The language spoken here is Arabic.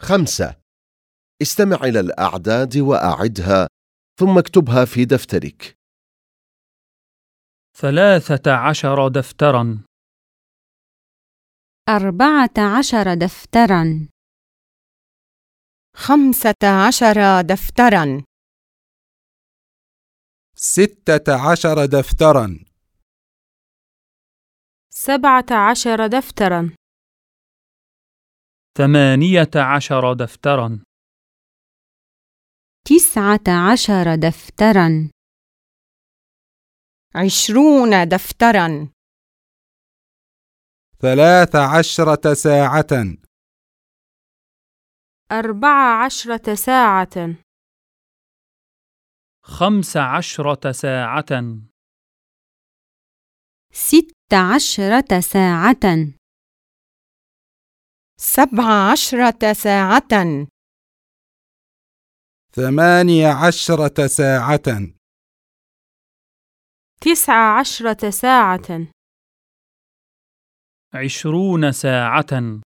خمسة. استمع إلى الأعداد وأعدها ثم اكتبها في دفترك. ثلاثة عشر دفترا. أربعة عشر دفتراً. خمسة عشر دفترا. ستة عشر دفترا. سبعة عشر دفترا. ثمانية عشر دفترا. تسعة عشر دفتراً. عشرون دفترا. ثلاث عشرة ساعة. أربع عشرة ساعة. خمس عشرة ساعة. ست عشرة ساعة. سبع عشرة ساعة. ثمانية عشرة ساعة. تسع عشرة ساعة. عشرون ساعة.